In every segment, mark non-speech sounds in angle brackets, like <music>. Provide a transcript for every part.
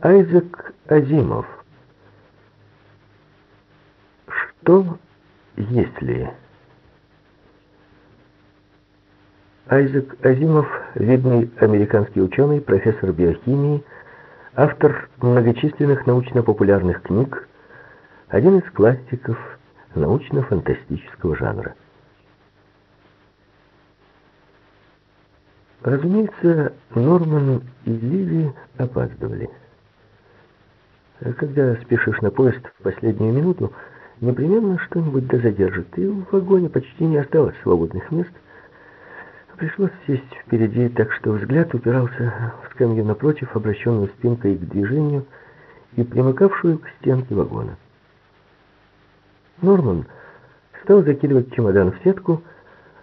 Айзек Азимов. Что если... Айзек Азимов, видный американский ученый, профессор биохимии, автор многочисленных научно-популярных книг, один из классиков научно-фантастического жанра. Разумеется, Норман и Ливи опаздывали. Когда спешишь на поезд в последнюю минуту, непременно что-нибудь да задержит, и в вагоне почти не осталось свободных мест. Пришлось сесть впереди, так что взгляд упирался в скамью напротив, обращенную спинкой к движению и примыкавшую к стенке вагона. Норман стал закидывать чемодан в сетку,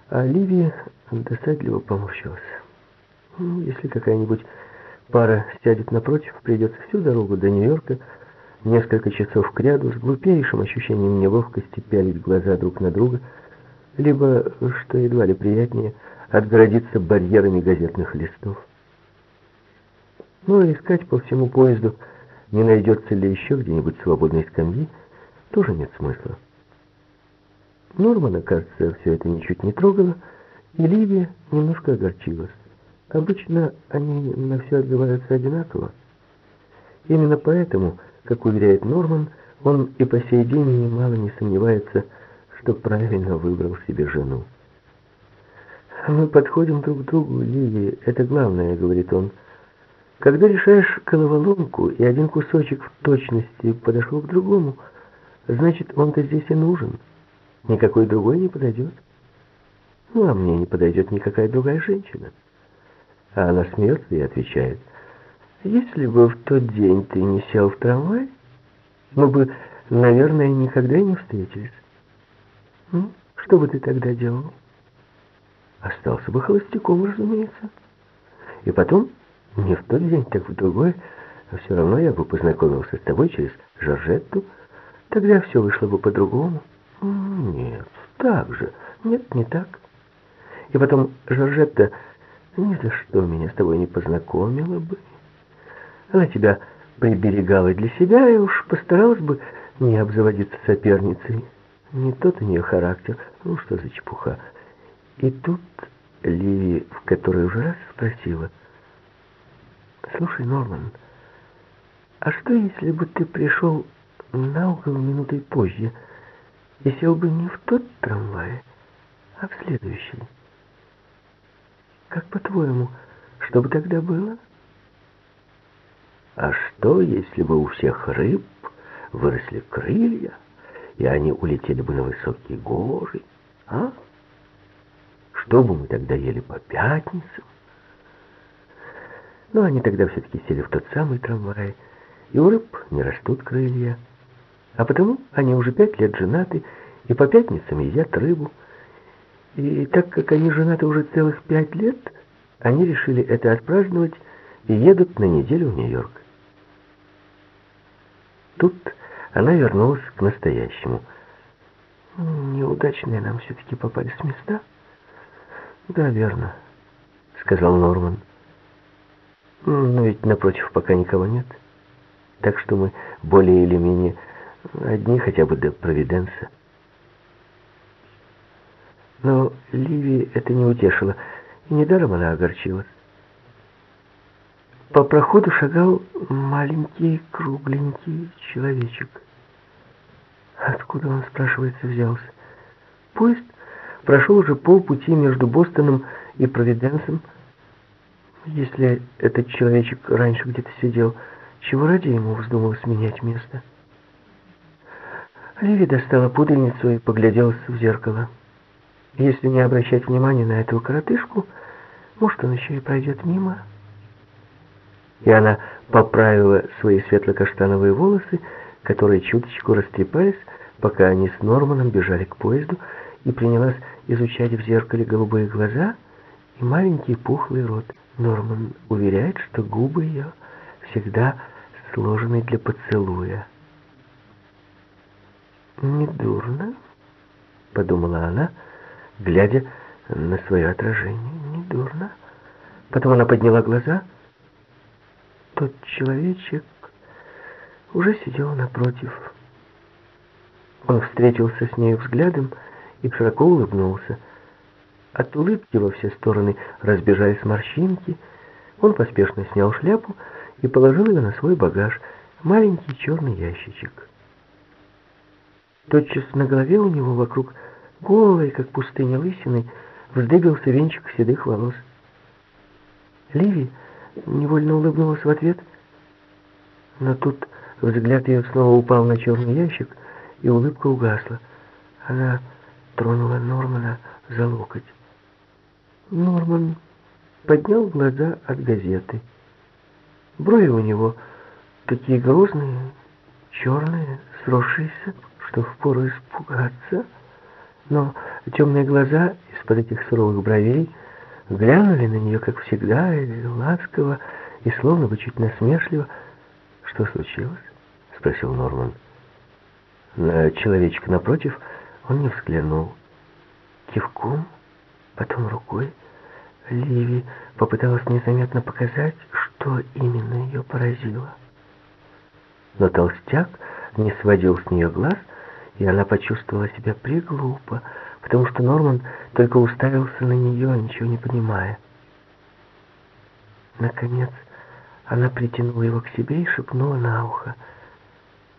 а Ливия досадливо поморщилась. Ну, если какая-нибудь пара сядет напротив, придется всю дорогу до Нью-Йорка, несколько часов к ряду, с глупейшим ощущением неловкости пялить глаза друг на друга, либо, что едва ли приятнее, отгородиться барьерами газетных листов. Ну, а искать по всему поезду, не найдется ли еще где-нибудь свободной скамьи, тоже нет смысла. Нормана, кажется, все это ничуть не трогало, и Ливия немножко огорчилась. Обычно они на все отзываются одинаково. Именно поэтому, как уверяет Норман, он и по сей день немало не сомневается, что правильно выбрал себе жену. «Мы подходим друг к другу, Лили, это главное», — говорит он. «Когда решаешь головоломку, и один кусочек в точности подошел к другому, значит, он-то здесь и нужен. Никакой другой не подойдет. Ну, а мне не подойдет никакая другая женщина». А она смеется и отвечает, «Если бы в тот день ты не сел в трамвай, мы бы, наверное, никогда не встретились. Ну, что бы ты тогда делал?» Остался бы холостяком, разумеется. И потом, не в тот день, так в другой, все равно я бы познакомился с тобой через Жоржетту. Тогда все вышло бы по-другому. Нет, так же. Нет, не так. И потом Жоржетта ни за что меня с тобой не познакомила бы. Она тебя приберегала для себя и уж постаралась бы не обзаводиться соперницей. Не тот у нее характер. Ну, что за чепуха. И тут Ливи в который уже раз спросила. «Слушай, Норман, а что, если бы ты пришел на угол минутой позже и сел бы не в тот трамвай, а в следующий?» Как по-твоему, что бы тогда было? А что, если бы у всех рыб выросли крылья, и они улетели бы на высокие горы, а? Что бы мы тогда ели по пятницам? Но они тогда все-таки сели в тот самый трамвай, и у рыб не растут крылья. А потому они уже пять лет женаты, и по пятницам едят рыбу, и так как они женаты уже целых пять лет, они решили это отпраздновать и едут на неделю в Нью-Йорк. Тут она вернулась к настоящему. «Неудачные нам все-таки попались места?» «Да, верно», — сказал Норман. «Но ведь напротив пока никого нет. Так что мы более или менее одни хотя бы до Провиденса». Но Ливи это не утешило, и недаром она огорчилась. По проходу шагал маленький кругленький человечек. Откуда он, спрашивается, взялся? Поезд прошел уже полпути между Бостоном и Провиденсом. Если этот человечек раньше где-то сидел, чего ради ему вздумалось менять место? Ливи достала пудельницу и погляделась в зеркало. Если не обращать внимания на этого коротышку, может, он еще и пройдет мимо. И она поправила свои светло-каштановые волосы, которые чуточку растрепались, пока они с Норманом бежали к поезду, и принялась изучать в зеркале голубые глаза и маленький пухлый рот. Норман уверяет, что губы ее всегда сложены для поцелуя. «Недурно», — подумала она, — глядя на свое отражение. Недурно. Потом она подняла глаза. Тот человечек уже сидела напротив. Он встретился с ней взглядом и широко улыбнулся. От улыбки во все стороны разбежались морщинки. Он поспешно снял шляпу и положил ее на свой багаж, маленький черный ящичек. Тотчас на голове у него вокруг голой, как пустыня лысины, вздыбился венчик седых волос. Ливи невольно улыбнулась в ответ, но тут взгляд ее снова упал на черный ящик, и улыбка угасла. Она тронула Нормана за локоть. Норман поднял глаза от газеты. Брови у него такие грозные, черные, сросшиеся, что впору испугаться. Но темные глаза из-под этих суровых бровей глянули на нее, как всегда, ласково, и словно бы чуть насмешливо. «Что случилось?» — спросил Норман. На человечка напротив он не взглянул. Кивком, потом рукой, Ливи попыталась незаметно показать, что именно ее поразило. Но толстяк не сводил с нее глаз, и она почувствовала себя приглупо, потому что Норман только уставился на нее, ничего не понимая. Наконец, она притянула его к себе и шепнула на ухо.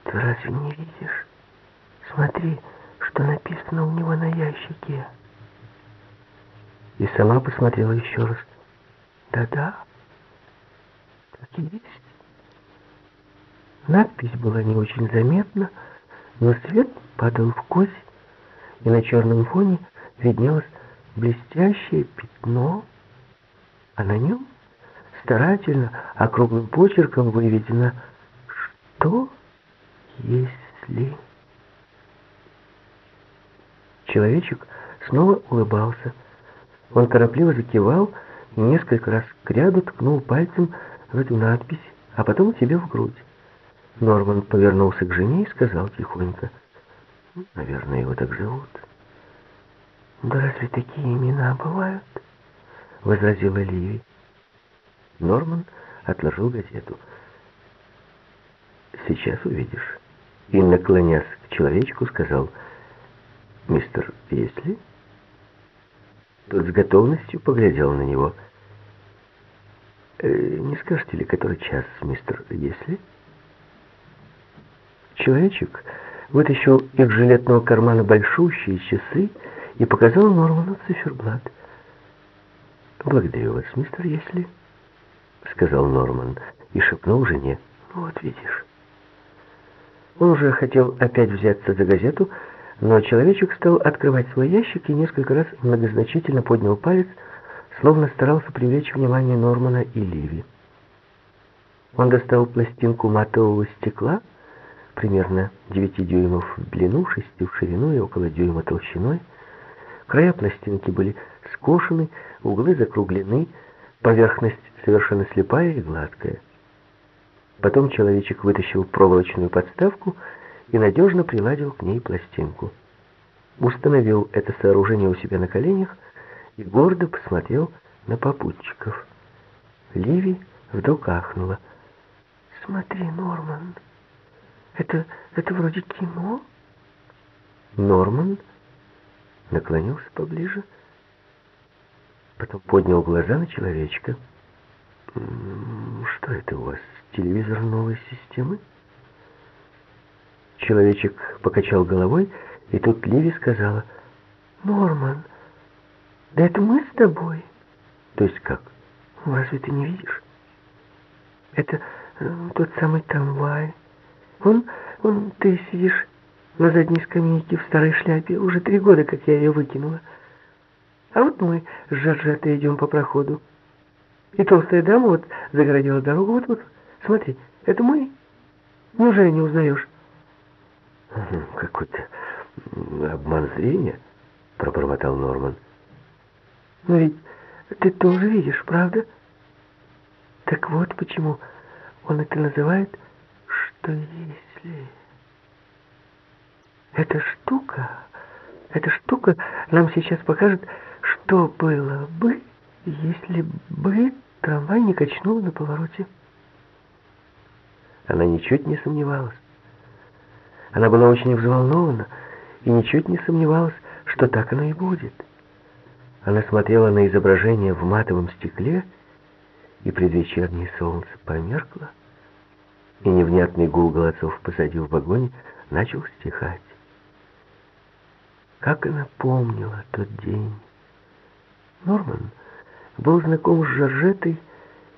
«Ты разве не видишь? Смотри, что написано у него на ящике». И сама посмотрела еще раз. «Да-да, так и есть». Надпись была не очень заметна, но свет падал в кость, и на черном фоне виднелось блестящее пятно, а на нем старательно округлым почерком выведено «Что, если...» Человечек снова улыбался. Он торопливо закивал и несколько раз к ряду ткнул пальцем в эту надпись, а потом себе в грудь. Норман повернулся к жене и сказал тихонько, «Наверное, его так зовут». «Да разве такие имена бывают?» — возразила Ливи. Норман отложил газету. «Сейчас увидишь». И, наклонясь к человечку, сказал, «Мистер Если?» Тот с готовностью поглядел на него. «Э, «Не скажете ли, который час, мистер Если?» Человечек вытащил из жилетного кармана большущие часы и показал Норману циферблат. «Благодарю вас, мистер Если», — сказал Норман и шепнул жене. «Вот видишь». Он уже хотел опять взяться за газету, но человечек стал открывать свой ящик и несколько раз многозначительно поднял палец, словно старался привлечь внимание Нормана и Ливи. Он достал пластинку матового стекла, примерно 9 дюймов в длину, 6 в ширину и около дюйма толщиной. Края пластинки были скошены, углы закруглены, поверхность совершенно слепая и гладкая. Потом человечек вытащил проволочную подставку и надежно приладил к ней пластинку. Установил это сооружение у себя на коленях и гордо посмотрел на попутчиков. Ливи вдруг ахнула. «Смотри, Норман!» Это, это вроде кино. Норман наклонился поближе, потом поднял глаза на человечка. Что это у вас, телевизор новой системы? Человечек покачал головой, и тут Ливи сказала, «Норман, да это мы с тобой». То есть как? Разве ты не видишь? Это э, тот самый трамвай, Вон, вон ты сидишь на задней скамейке в старой шляпе. Уже три года, как я ее выкинула. А вот мы с Жоржетой идем по проходу. И толстая дама вот загородила дорогу. Вот, вот, смотри, это мы. Неужели не узнаешь? Какой-то обман зрения, пробормотал Норман. Но ведь ты тоже видишь, правда? Так вот почему он это называет что если... Эта штука, эта штука нам сейчас покажет, что было бы, если бы трамвай не качнул на повороте. Она ничуть не сомневалась. Она была очень взволнована и ничуть не сомневалась, что так оно и будет. Она смотрела на изображение в матовом стекле, и предвечернее солнце померкло, и невнятный гул голосов позади в вагоне начал стихать. Как она помнила тот день. Норман был знаком с Жоржетой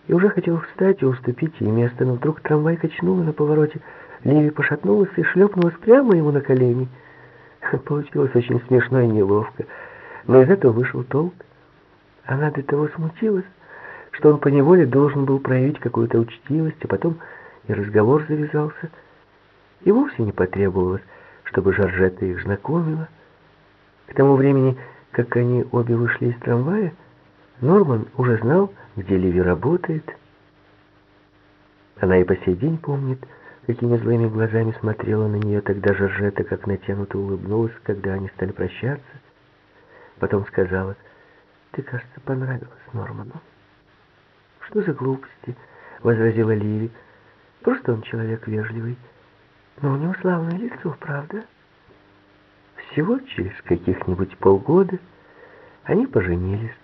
и уже хотел встать и уступить ей место, но вдруг трамвай качнуло на повороте. Ливи пошатнулась и шлепнулась прямо ему на колени. <laughs> Получилось очень смешно и неловко, но из этого вышел толк. Она до того смутилась, что он поневоле должен был проявить какую-то учтивость, а потом и разговор завязался. И вовсе не потребовалось, чтобы Жоржетта их знакомила. К тому времени, как они обе вышли из трамвая, Норман уже знал, где Ливи работает. Она и по сей день помнит, какими злыми глазами смотрела на нее тогда Жоржетта, как натянуто улыбнулась, когда они стали прощаться. Потом сказала, «Ты, кажется, понравилась Норману». «Что за глупости?» — возразила Ливи. «Просто он человек вежливый. Но у него славное лицо, правда?» Всего через каких-нибудь полгода они поженились.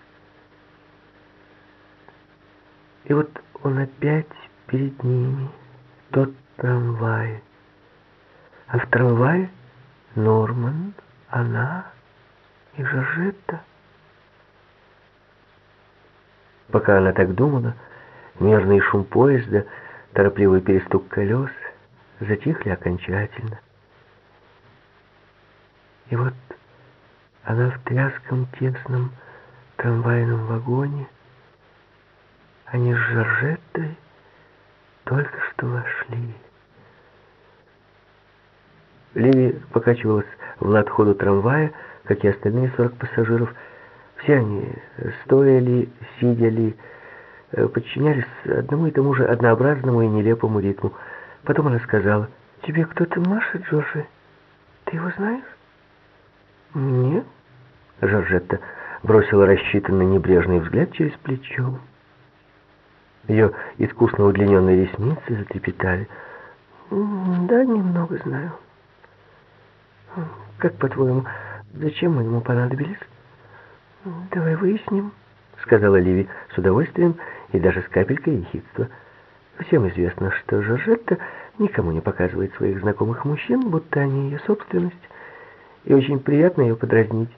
И вот он опять перед ними, тот трамвай. А в трамвае Норман, она и Жоржетта. Пока она так думала, мерный шум поезда, торопливый перестук колес затихли окончательно. И вот она в тряском тесном трамвайном вагоне, они с Жоржеттой только что вошли. Ливи покачивалась в ладходу трамвая, как и остальные сорок пассажиров. Все они, стоя ли, сидя ли, э, подчинялись одному и тому же однообразному и нелепому ритму. Потом она сказала, «Тебе кто-то машет, Джорджи? Ты его знаешь?» «Нет». Жоржетта бросила рассчитанный небрежный взгляд через плечо. Ее искусно удлиненные ресницы затрепетали. «Да, немного знаю. Как, по-твоему, зачем мы ему понадобились?» «Давай выясним», — сказала Ливи с удовольствием и даже с капелькой ехидства. «Всем известно, что Жоржетта никому не показывает своих знакомых мужчин, будто они ее собственность, и очень приятно ее подразнить.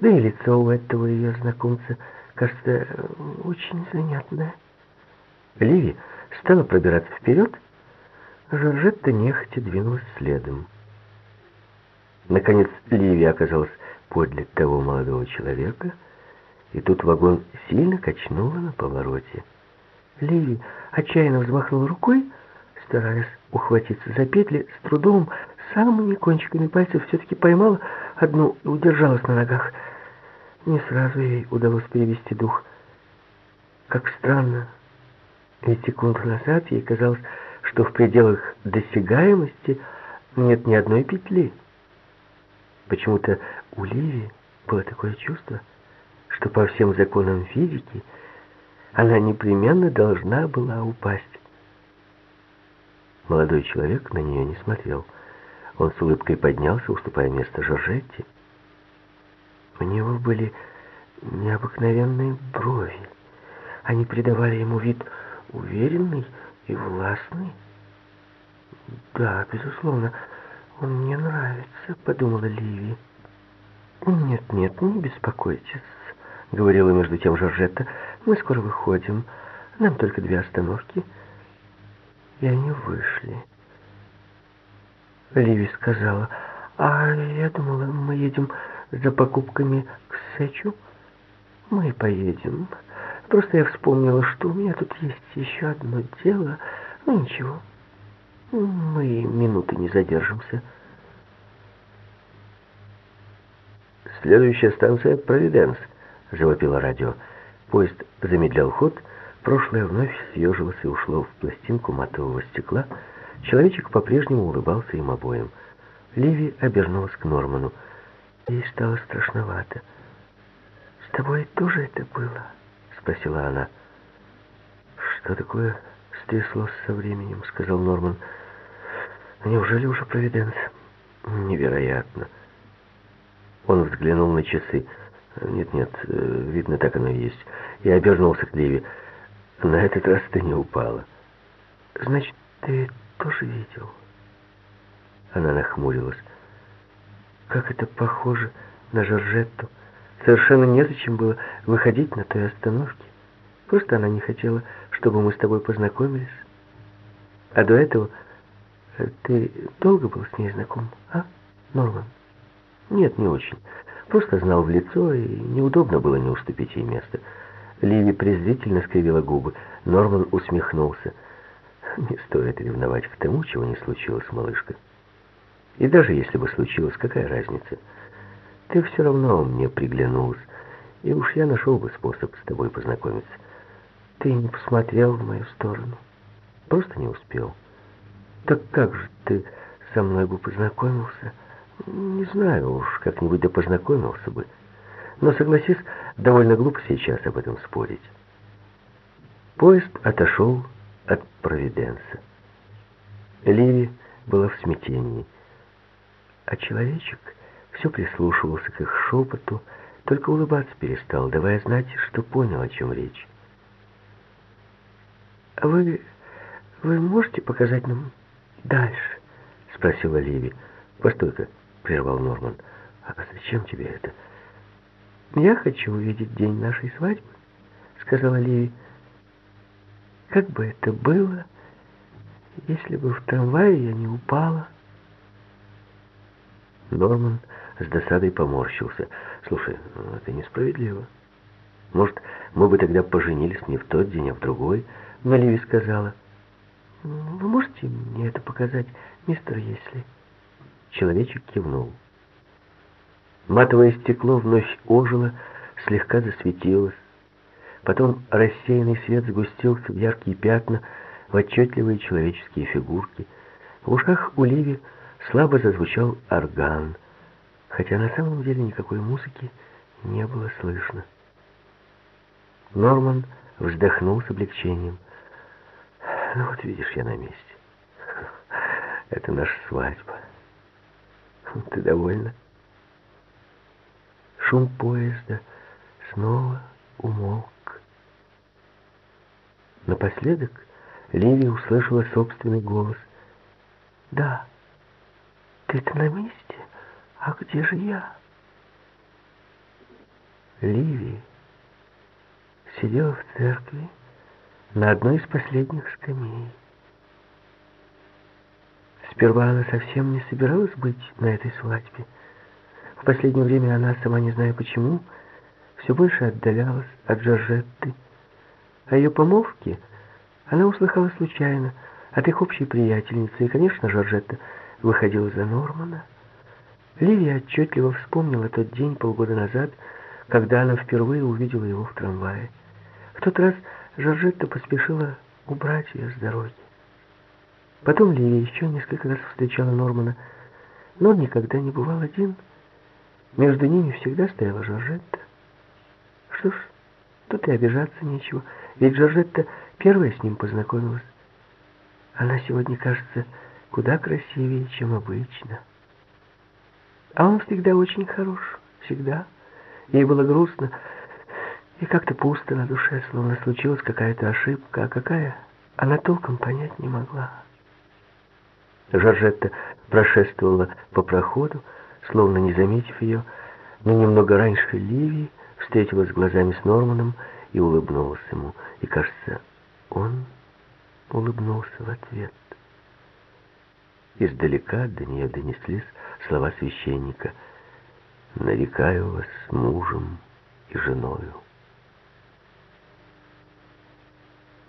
Да и лицо у этого ее знакомца, кажется, очень занятное». Ливи стала пробираться вперед, Жоржетта нехотя двинулась следом. Наконец Ливи оказалась подле того молодого человека, и тут вагон сильно качнуло на повороте. Ливи отчаянно взмахнула рукой, стараясь ухватиться за петли, с трудом, самыми кончиками пальцев все-таки поймала одну и удержалась на ногах. Не сразу ей удалось перевести дух. Как странно, ведь секунду назад ей казалось, что в пределах досягаемости нет ни одной петли. Почему-то у Ливи было такое чувство, что по всем законам физики она непременно должна была упасть. Молодой человек на нее не смотрел. Он с улыбкой поднялся, уступая место Жоржетте. У него были необыкновенные брови. Они придавали ему вид уверенный и властный. Да, безусловно, он мне нравится, подумала Ливи. Нет, нет, не беспокойтесь, говорила между тем Жоржетта. Мы скоро выходим. Нам только две остановки. И они вышли. Ливи сказала, а я думала, мы едем за покупками к Сечу. Мы поедем. Просто я вспомнила, что у меня тут есть еще одно дело. Ну, ничего. Мы минуты не задержимся. Следующая станция — Провиденс, завопило радио. Поезд замедлял ход, прошлое вновь съежилось и ушло в пластинку матового стекла. Человечек по-прежнему улыбался им обоим. Ливи обернулась к Норману. Ей стало страшновато. «С тобой тоже это было?» спросила она. «Что такое стряслось со временем», — сказал Норман. «Неужели уже Провиденс?» «Невероятно». Он взглянул на часы. «Нет-нет, э, видно, так оно и есть». И обернулся к Ливи. «На этот раз ты не упала». «Значит, ты тоже видел?» Она нахмурилась. «Как это похоже на Жоржетту. Совершенно незачем было выходить на той остановке. Просто она не хотела, чтобы мы с тобой познакомились. А до этого э, ты долго был с ней знаком, а, Норман? Нет, не очень. Просто знал в лицо, и неудобно было не уступить ей место. Ливи презрительно скривила губы. Норман усмехнулся. Не стоит ревновать к тому, чего не случилось, малышка. И даже если бы случилось, какая разница? Ты все равно мне приглянулась, и уж я нашел бы способ с тобой познакомиться. Ты не посмотрел в мою сторону. Просто не успел. Так как же ты со мной бы познакомился? Не знаю уж, как-нибудь да познакомился бы. Но, согласись, довольно глупо сейчас об этом спорить. Поезд отошел от Провиденса. Ливи была в смятении, а человечек все прислушивался к их шепоту, только улыбаться перестал, давая знать, что понял, о чем речь. «А вы... вы можете показать нам дальше?» — спросила Ливи. «Постой-ка», — прервал Норман. «А зачем тебе это?» «Я хочу увидеть день нашей свадьбы», — сказала Ливи. «Как бы это было, если бы в трамвае я не упала?» Норман с досадой поморщился. «Слушай, ну, это несправедливо. Может, мы бы тогда поженились не в тот день, а в другой?» Но Ливи сказала, «Вы можете мне это показать, мистер Если?» Человечек кивнул. Матовое стекло вновь ожило, слегка засветилось. Потом рассеянный свет сгустился в яркие пятна, в отчетливые человеческие фигурки. В ушах у Ливи слабо зазвучал орган, хотя на самом деле никакой музыки не было слышно. Норман вздохнул с облегчением. Ну вот видишь, я на месте. <laughs> Это наша свадьба. Ты довольна? Шум поезда снова умолк. Напоследок Ливи услышала собственный голос. «Да, ты-то на месте, а где же я?» Ливи сидела в церкви, на одной из последних скамей. Сперва она совсем не собиралась быть на этой свадьбе. В последнее время она, сама не зная почему, все больше отдалялась от Жоржетты. О ее помолвке она услыхала случайно от их общей приятельницы, и, конечно, Жоржетта выходила за Нормана. Ливия отчетливо вспомнила тот день полгода назад, когда она впервые увидела его в трамвае. В тот раз Жоржетта поспешила убрать ее с дороги. Потом Ливия еще несколько раз встречала Нормана, но он никогда не бывал один. Между ними всегда стояла Жоржетта. Что ж, тут и обижаться нечего, ведь Жоржетта первая с ним познакомилась. Она сегодня кажется куда красивее, чем обычно. А он всегда очень хорош, всегда. Ей было грустно, и как-то пусто на душе, словно случилась какая-то ошибка, а какая, она толком понять не могла. Жоржетта прошествовала по проходу, словно не заметив ее, но немного раньше Ливии встретилась глазами с Норманом и улыбнулась ему. И, кажется, он улыбнулся в ответ. Издалека до нее донеслись слова священника «Нарекаю вас мужем и женою».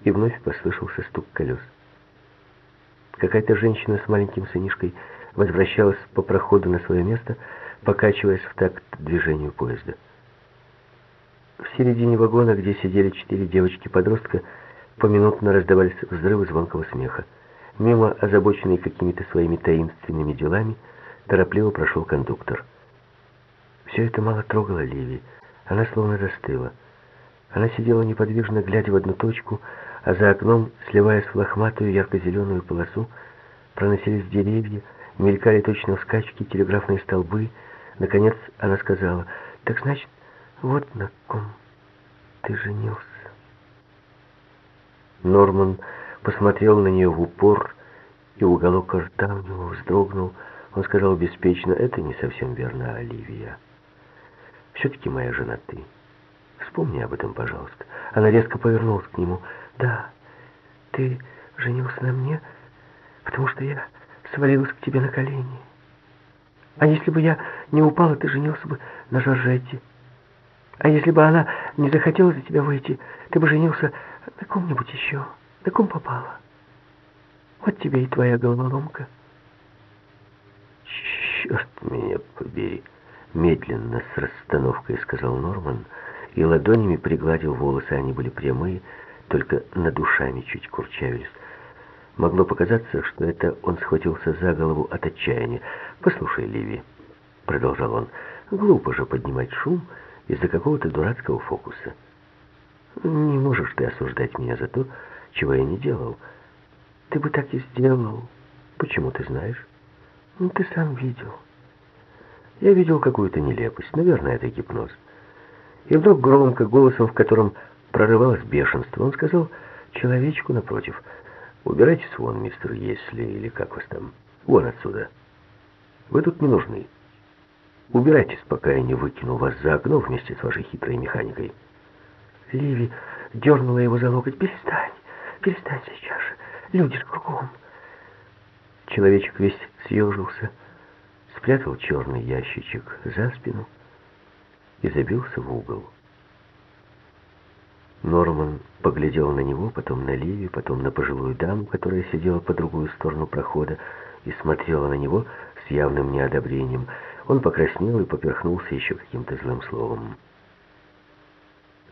и вновь послышался стук колес. Какая-то женщина с маленьким сынишкой возвращалась по проходу на свое место, покачиваясь в такт движению поезда. В середине вагона, где сидели четыре девочки-подростка, поминутно раздавались взрывы звонкого смеха. Мимо, озабоченный какими-то своими таинственными делами, торопливо прошел кондуктор. Все это мало трогало Ливи. Она словно застыла. Она сидела неподвижно, глядя в одну точку, а за окном, сливаясь в лохматую ярко-зеленую полосу, проносились деревья, мелькали точно скачки телеграфные столбы. Наконец она сказала, «Так значит, вот на ком ты женился». Норман посмотрел на нее в упор, и уголок рта у него вздрогнул. Он сказал беспечно, «Это не совсем верно, Оливия. Все-таки моя жена ты. Вспомни об этом, пожалуйста». Она резко повернулась к нему. «Да, ты женился на мне, потому что я свалилась к тебе на колени. А если бы я не упала, ты женился бы на Жоржетте. А если бы она не захотела за тебя выйти, ты бы женился на ком-нибудь еще, на ком попала. Вот тебе и твоя головоломка». «Черт меня побери!» Медленно, с расстановкой, сказал Норман, и ладонями пригладил волосы, они были прямые, только над душами чуть курчавились. Могло показаться, что это он схватился за голову от отчаяния. «Послушай, Ливи», — продолжал он, — «глупо же поднимать шум из-за какого-то дурацкого фокуса. Не можешь ты осуждать меня за то, чего я не делал. Ты бы так и сделал. Почему ты знаешь? Ну, ты сам видел». Я видел какую-то нелепость. Наверное, это гипноз. И вдруг громко, голосом, в котором прорывалось бешенство, он сказал человечку напротив, «Убирайтесь вон, мистер Если, или как вас там, вон отсюда. Вы тут не нужны. Убирайтесь, пока я не выкину вас за окно вместе с вашей хитрой механикой». Ливи дернула его за локоть. «Перестань, перестань сейчас же, люди же кругом». Человечек весь съежился, спрятал черный ящичек за спину и забился в угол. Норман поглядел на него, потом на Ливи, потом на пожилую даму, которая сидела по другую сторону прохода и смотрела на него с явным неодобрением. Он покраснел и поперхнулся еще каким-то злым словом.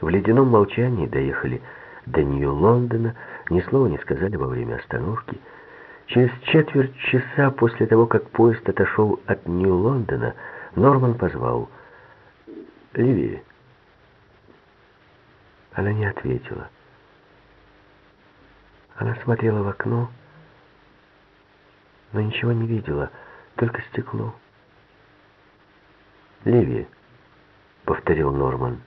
В ледяном молчании доехали до Нью-Лондона, ни слова не сказали во время остановки, Через четверть часа после того, как поезд отошел от Нью-Лондона, Норман позвал «Ливи». Она не ответила. Она смотрела в окно, но ничего не видела, только стекло. «Ливи», — повторил Норман.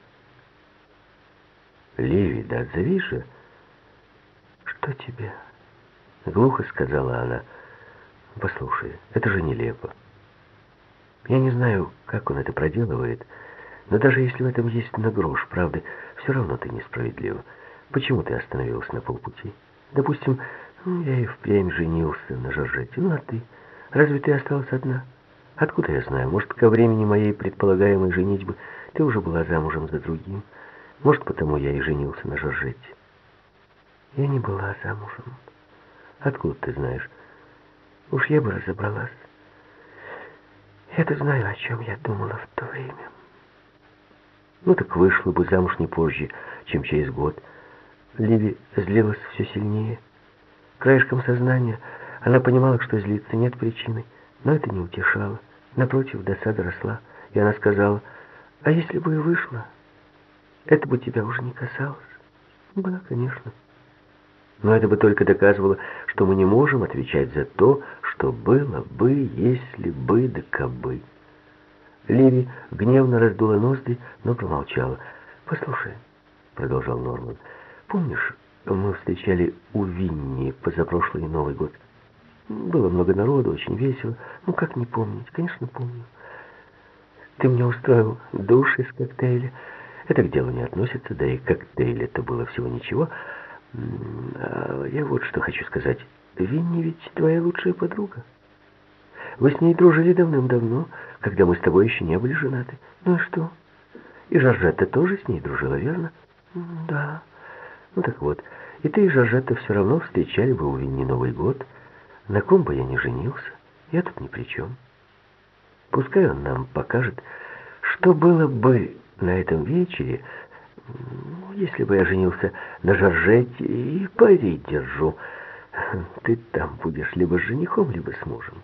«Ливи, да отзовись же». «Что тебе?» Глухо сказала она. «Послушай, это же нелепо. Я не знаю, как он это проделывает, но даже если в этом есть на грош правды, все равно ты несправедлива. Почему ты остановилась на полпути? Допустим, ну, я и впрямь женился на Жоржете. Ну, а ты? Разве ты осталась одна? Откуда я знаю? Может, ко времени моей предполагаемой женитьбы ты уже была замужем за другим? Может, потому я и женился на Жоржете? Я не была замужем. Откуда ты знаешь? Уж я бы разобралась. Я-то знаю, о чем я думала в то время. Ну так вышла бы замуж не позже, чем через год. Ливи злилась все сильнее. Краешком сознания она понимала, что злиться нет причины, но это не утешало. Напротив, досада росла, и она сказала, «А если бы и вышла, это бы тебя уже не касалось?» «Да, конечно». Но это бы только доказывало, что мы не можем отвечать за то, что было бы, если бы, да кабы. Ливи гневно раздула ноздри, но промолчала. «Послушай», — продолжал Норман, — «помнишь, мы встречали у Винни позапрошлый Новый год? Было много народу, очень весело. Ну, как не помнить? Конечно, помню. Ты мне устроил душ из коктейля. Это к делу не относится, да и коктейль это было всего ничего». А я вот что хочу сказать. Винни ведь твоя лучшая подруга. Вы с ней дружили давным-давно, когда мы с тобой еще не были женаты. Ну и что? И Жоржетта тоже с ней дружила, верно? Да. Ну так вот, и ты и Жоржетта все равно встречали бы у Винни Новый год. На ком бы я не женился, я тут ни при чем. Пускай он нам покажет, что было бы на этом вечере, если бы я женился на Жоржете, и пари держу, ты там будешь либо с женихом, либо с мужем.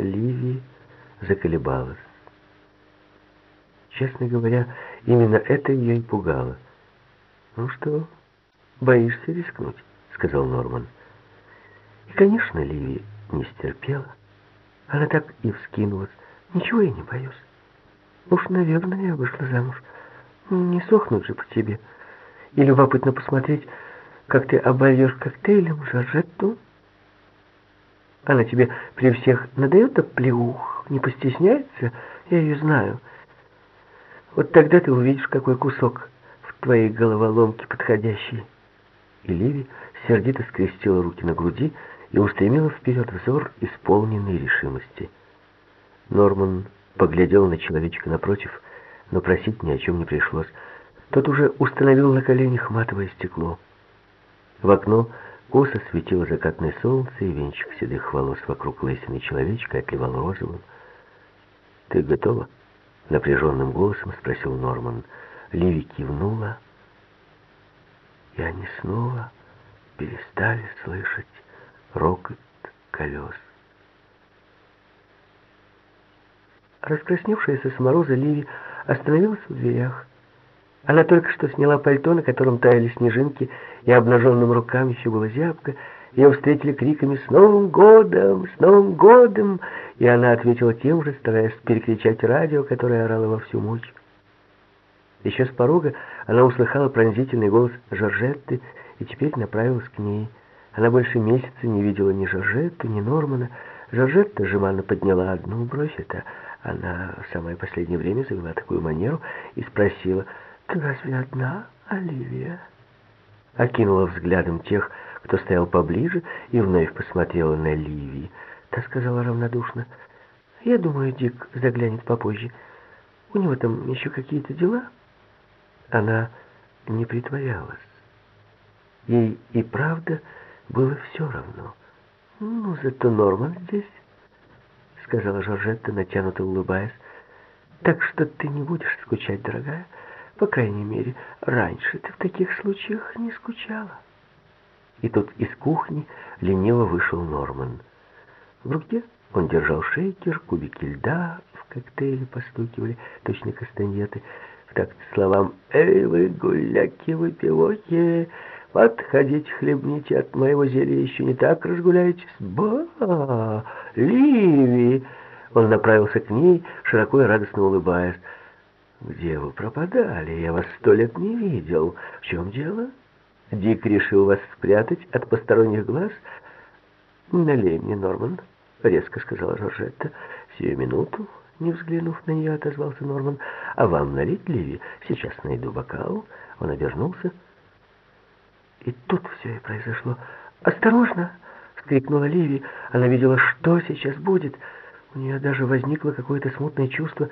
Ливи заколебалась. Честно говоря, именно это ее и пугало. «Ну что, боишься рискнуть», — сказал Норман. И, конечно, Ливи не стерпела. Она так и вскинулась. «Ничего я не боюсь. Уж, наверное, я вышла замуж. Не сохнут же по тебе. И любопытно посмотреть, как ты обольешь коктейлем Жоржетту. Она тебе при всех надает оплеух, не постесняется, я ее знаю. Вот тогда ты увидишь, какой кусок в твоей головоломке подходящий. И Ливи сердито скрестила руки на груди и устремила вперед взор, исполненный решимости. Норман поглядел на человечка напротив, но просить ни о чем не пришлось. Тот уже установил на коленях матовое стекло. В окно косо светило закатное солнце, и венчик седых волос вокруг лысины человечка отливал розовым. «Ты готова?» — напряженным голосом спросил Норман. Ливи кивнула, и они снова перестали слышать рокот колес. Раскрасневшаяся с мороза Ливи остановилась в дверях. Она только что сняла пальто, на котором таяли снежинки, и обнаженным рукам еще было зябко. Ее встретили криками «С Новым годом! С Новым годом!» И она ответила тем же, стараясь перекричать радио, которое орало во всю мощь. Еще с порога она услыхала пронзительный голос Жоржетты и теперь направилась к ней. Она больше месяца не видела ни Жоржетту, ни Нормана. Жоржетта жеманно подняла одну бровь, это она в самое последнее время завела такую манеру и спросила «Ты разве одна, Оливия?» Окинула взглядом тех, кто стоял поближе, и вновь посмотрела на Ливи. Та сказала равнодушно, «Я думаю, Дик заглянет попозже. У него там еще какие-то дела». Она не притворялась. Ей и правда было все равно. «Ну, зато Норман здесь», — сказала Жоржетта, натянуто улыбаясь. «Так что ты не будешь скучать, дорогая». По крайней мере, раньше ты в таких случаях не скучала. И тут из кухни лениво вышел Норман. В руке он держал шейкер, кубики льда в коктейле постукивали, точно кастаньеты. В такт словам «Эй вы, гуляки, выпивоки, подходите, хлебните от моего зелья, еще не так разгуляетесь». «Ба! Ливи!» Он направился к ней, широко и радостно улыбаясь. «Где вы пропадали? Я вас сто лет не видел. В чем дело?» Дик решил вас спрятать от посторонних глаз. «Налей мне, Норман», — резко сказала Жоржетта. «Сию минуту», — не взглянув на нее, отозвался Норман. «А вам налить, Ливи? Сейчас найду бокал». Он обернулся. И тут все и произошло. «Осторожно!» — вскрикнула Ливи. Она видела, что сейчас будет. У нее даже возникло какое-то смутное чувство,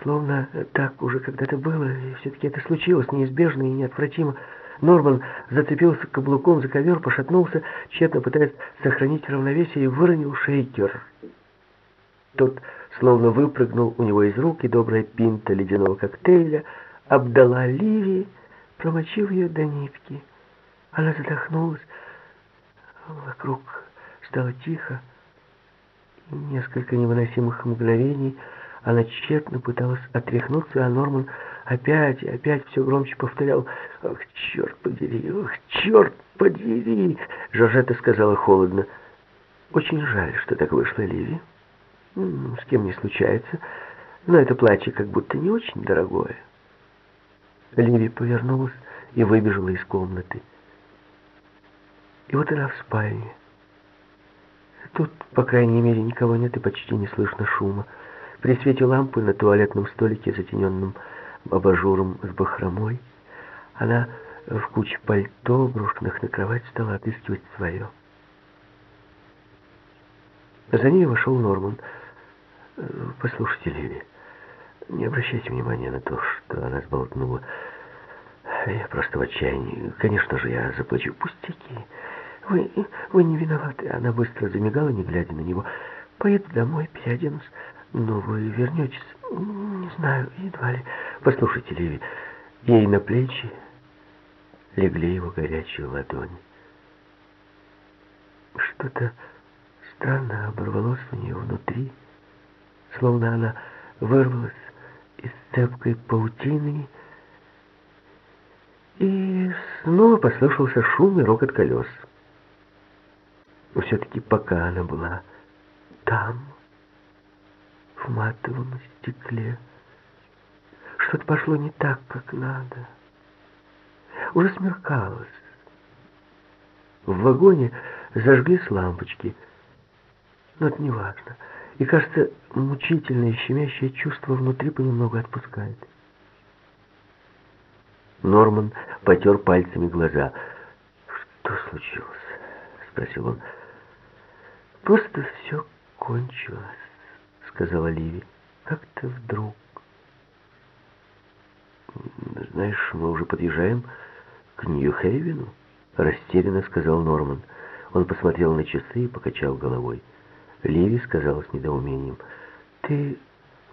Словно так уже когда-то было, и все-таки это случилось неизбежно и неотвратимо. Норман зацепился каблуком за ковер, пошатнулся, тщетно пытаясь сохранить равновесие, и выронил шейкер. Тот словно выпрыгнул у него из рук, и добрая пинта ледяного коктейля обдала Ливи, промочив ее до нитки. Она задохнулась. Вокруг стало тихо. Несколько невыносимых мгновений — она тщетно пыталась отряхнуться, а Норман опять и опять все громче повторял «Ах, черт подери! Ах, черт подери!» Жоржетта сказала холодно «Очень жаль, что так вышло, Ливи. С кем не случается, но это платье как будто не очень дорогое». Ливи повернулась и выбежала из комнаты. И вот она в спальне. Тут, по крайней мере, никого нет и почти не слышно шума. При свете лампы на туалетном столике, затененном абажуром с бахромой, она в куче пальто, брошенных на кровать, стала отыскивать свое. За ней вошел Норман. «Послушайте, Лили, не обращайте внимания на то, что она сболтнула. Я просто в отчаянии. Конечно же, я заплачу пустяки. Вы, вы не виноваты». Она быстро замигала, не глядя на него. «Поеду домой, переоденусь». Но вы вернетесь? Не знаю, едва ли. Послушайте, Ливи, ей на плечи легли его горячие ладони. Что-то странно оборвалось у нее внутри, словно она вырвалась из цепкой паутины И снова послышался шум и рокот колес. Но все-таки пока она была там, в матовом стекле, что-то пошло не так, как надо. Уже смеркалось. В вагоне зажглись лампочки. Но это не важно. И, кажется, мучительное, щемящее чувство внутри понемногу отпускает. Норман потер пальцами глаза. «Что случилось?» — спросил он. «Просто все кончилось», — сказала Ливи. «Как-то вдруг». «Знаешь, мы уже подъезжаем к Нью-Хейвену», — растерянно сказал Норман. Он посмотрел на часы и покачал головой. Ливи сказала с недоумением. «Ты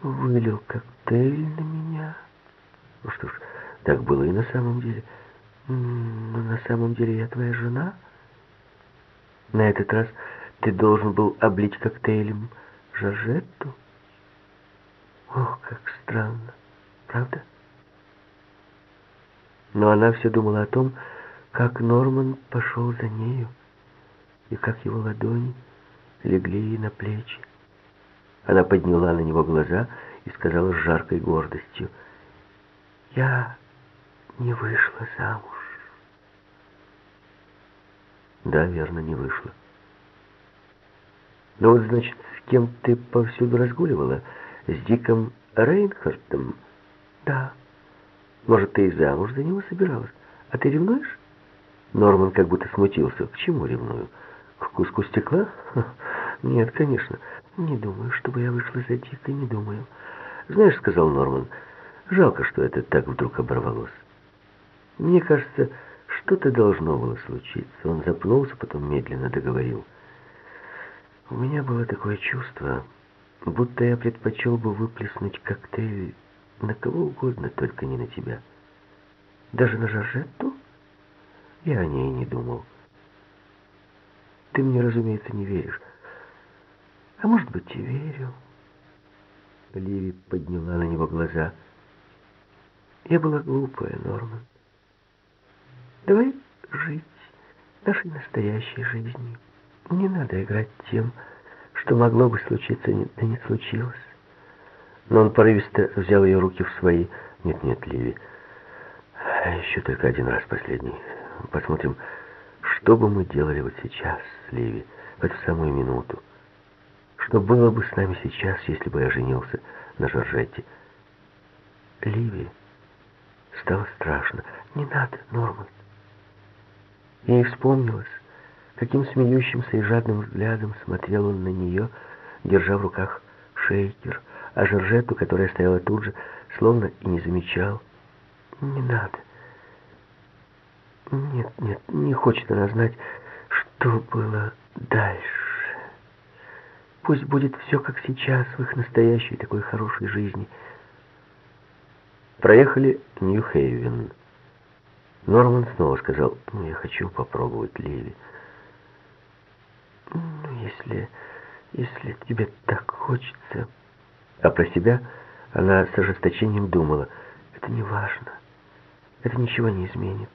вылил коктейль на меня?» «Ну что ж, так было и на самом деле. Но на самом деле я твоя жена. На этот раз ты должен был облить коктейлем Жоржетту. Ох, как странно, правда?» Но она все думала о том, как Норман пошел за нею, и как его ладони легли ей на плечи. Она подняла на него глаза и сказала с жаркой гордостью, «Я не вышла замуж». Да, верно, не вышла. Но вот, значит, с кем ты повсюду разгуливала? С Диком Рейнхартом? Да. Может, ты и замуж за него собиралась? А ты ревнуешь? Норман как будто смутился. К чему ревную? К куску стекла? Нет, конечно. Не думаю, чтобы я вышла за Дика, не думаю. Знаешь, сказал Норман, жалко, что это так вдруг оборвалось. Мне кажется, что-то должно было случиться. Он запнулся, потом медленно договорил. У меня было такое чувство, будто я предпочел бы выплеснуть коктейль на кого угодно, только не на тебя. Даже на Жоржетту? Я о ней не думал. Ты мне, разумеется, не веришь. А может быть, и верю. Ливи подняла на него глаза. Я была глупая, Норман. Давай жить нашей настоящей жизнью. Не надо играть тем, что могло бы случиться, да не случилось. Но он порывисто взял ее руки в свои. Нет, нет, Ливи. Еще только один раз последний. Посмотрим, что бы мы делали вот сейчас, Ливи, в эту самую минуту. Что было бы с нами сейчас, если бы я женился на Жоржетте? Ливи, стало страшно. Не надо, Норман. Ей вспомнилось, каким смеющимся и жадным взглядом смотрел он на нее, держа в руках шейкер, а Жоржетту, которая стояла тут же, словно и не замечал. «Не надо. Нет, нет, не хочет она знать, что было дальше. Пусть будет все как сейчас, в их настоящей такой хорошей жизни». Проехали Нью-Хейвен. Норман снова сказал, ну, я хочу попробовать Леви. Ну, если, если тебе так хочется... А про себя она с ожесточением думала, это не важно, это ничего не изменит,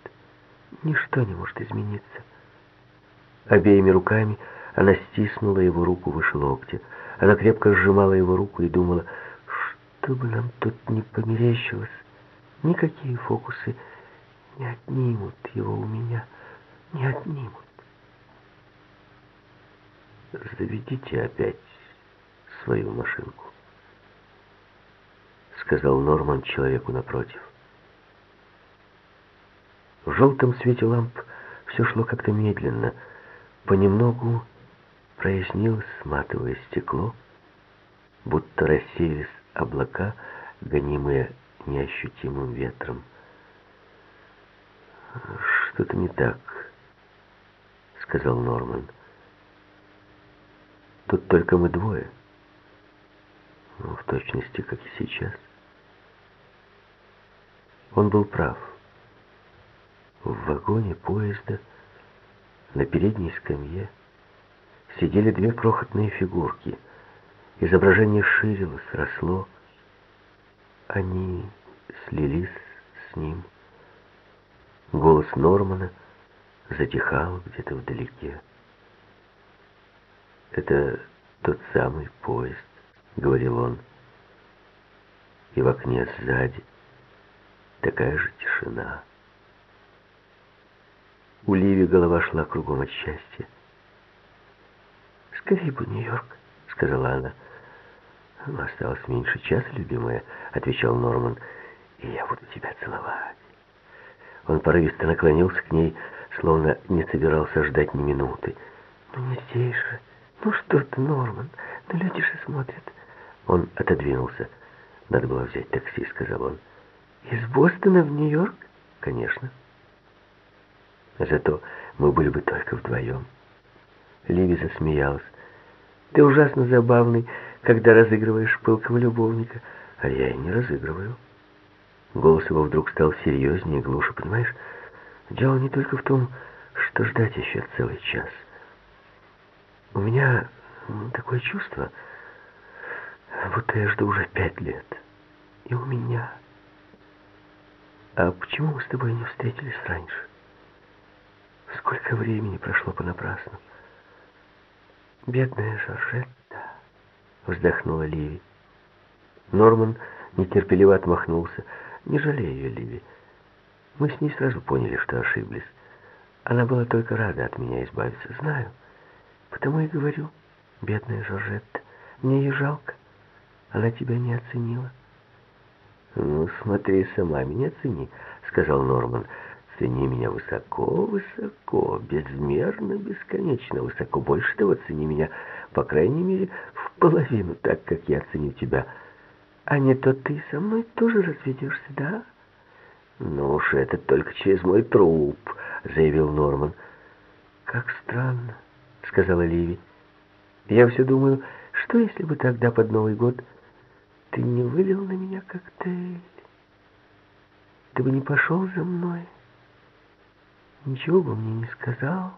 ничто не может измениться. Обеими руками она стиснула его руку выше локтя. Она крепко сжимала его руку и думала, что бы нам тут не померещилось, никакие фокусы не отнимут его у меня, не отнимут. Заведите опять свою машинку сказал Норман человеку напротив. В желтом свете ламп все шло как-то медленно. Понемногу прояснилось матовое стекло, будто рассеялись облака, гонимые неощутимым ветром. «Что-то не так», — сказал Норман. «Тут только мы двое, ну, в точности, как и сейчас». Он был прав. В вагоне поезда на передней скамье сидели две крохотные фигурки. Изображение ширилось, росло. Они слились с ним. Голос Нормана затихал где-то вдалеке. «Это тот самый поезд», — говорил он. И в окне сзади такая же тишина. У Ливи голова шла кругом от счастья. «Скорей бы Нью-Йорк», — сказала она. «Ну, «Осталось меньше часа, любимая», — отвечал Норман. «И я буду тебя целовать». Он порывисто наклонился к ней, словно не собирался ждать ни минуты. «Ну не здесь же. Ну что ты, Норман, ну люди же смотрят». Он отодвинулся. «Надо было взять такси», — сказал он. «Из Бостона в Нью-Йорк?» «Конечно». Зато мы были бы только вдвоем. Ливи засмеялась. «Ты ужасно забавный, когда разыгрываешь пылкого любовника, а я и не разыгрываю». Голос его вдруг стал серьезнее и глуше, понимаешь? Дело не только в том, что ждать еще целый час. У меня такое чувство, будто я жду уже пять лет. И у меня. А почему мы с тобой не встретились раньше? Сколько времени прошло понапрасну? Бедная Жоржетта, вздохнула Ливи. Норман нетерпеливо отмахнулся. Не жалею ее, Ливи. Мы с ней сразу поняли, что ошиблись. Она была только рада от меня избавиться. Знаю. Потому и говорю, бедная Жоржетта, мне ее жалко. Она тебя не оценила. «Ну, смотри, сама меня цени», — сказал Норман. «Цени меня высоко-высоко, безмерно, бесконечно высоко. Больше того, цени меня, по крайней мере, в половину так, как я ценю тебя». А не то ты со мной тоже разведешься, да? Ну уж это только через мой труп, заявил Норман. Как странно, сказала Ливи. Я все думаю, что если бы тогда под Новый год ты не вылил на меня коктейль? Ты бы не пошел за мной, ничего бы мне не сказал,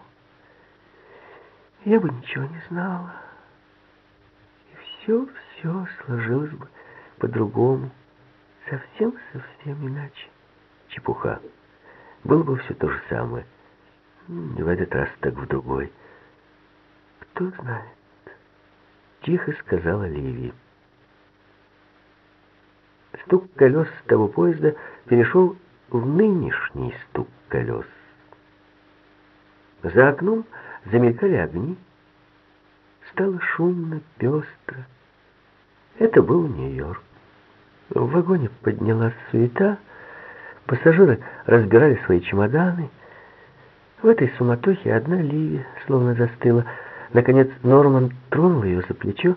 я бы ничего не знала. И все-все сложилось бы по-другому, совсем-совсем иначе. Чепуха. Было бы все то же самое. В этот раз так в другой. Кто знает? Тихо сказала Ливи. Стук колес того поезда перешел в нынешний стук колес. За окном замелькали огни. Стало шумно, пестро. Это был Нью-Йорк. В вагоне поднялась суета, пассажиры разбирали свои чемоданы. В этой суматохе одна Ливи словно застыла. Наконец Норман тронул ее за плечо.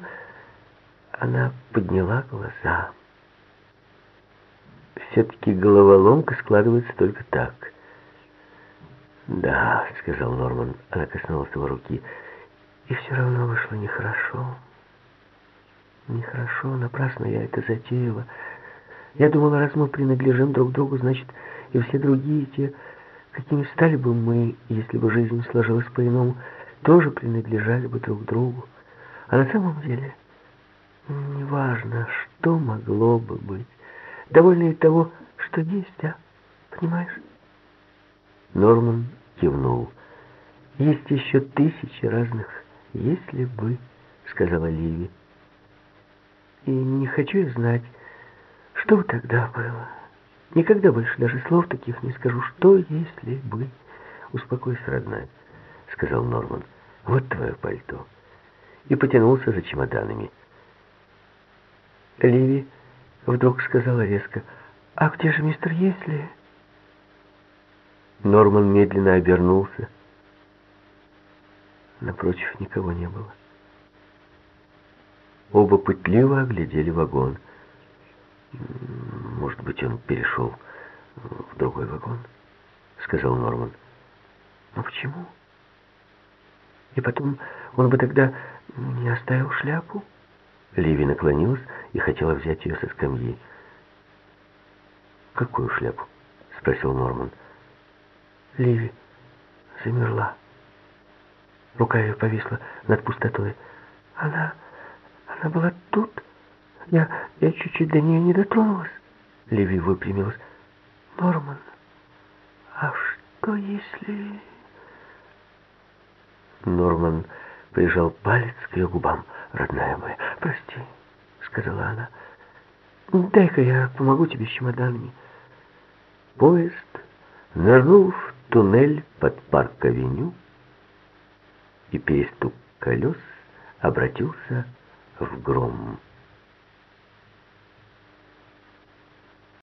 Она подняла глаза. Все-таки головоломка складывается только так. «Да», — сказал Норман, она коснулась его руки, — «и все равно вышло нехорошо». Нехорошо, напрасно я это затеяла. Я думала, раз мы принадлежим друг другу, значит, и все другие, те, какими стали бы мы, если бы жизнь сложилась по-иному, тоже принадлежали бы друг другу. А на самом деле, неважно, что могло бы быть. Довольно и того, что есть, а? Понимаешь? Норман кивнул. Есть еще тысячи разных «если бы», сказала Ливи. И не хочу знать, что тогда было. Никогда больше даже слов таких не скажу. Что, если бы... Успокойся, родная, сказал Норман. Вот твое пальто. И потянулся за чемоданами. Ливи вдруг сказала резко, «А где же мистер Если?» Норман медленно обернулся. Напротив никого не было. Оба пытливо оглядели вагон. «Может быть, он перешел в другой вагон?» — сказал Норман. «Но почему? И потом, он бы тогда не оставил шляпу?» Ливи наклонилась и хотела взять ее со скамьи. «Какую шляпу?» — спросил Норман. Ливи замерла. Рука ее повисла над пустотой. Она... Она была тут. Я, я чуть-чуть до нее не дотронулась. Ливи выпрямилась. Норман, а что? что если...» Норман прижал палец к ее губам. «Родная моя, прости», — сказала она. «Дай-ка я помогу тебе с чемоданами». Поезд нырнул в туннель под парк-авеню, и перестук колес обратился в гром.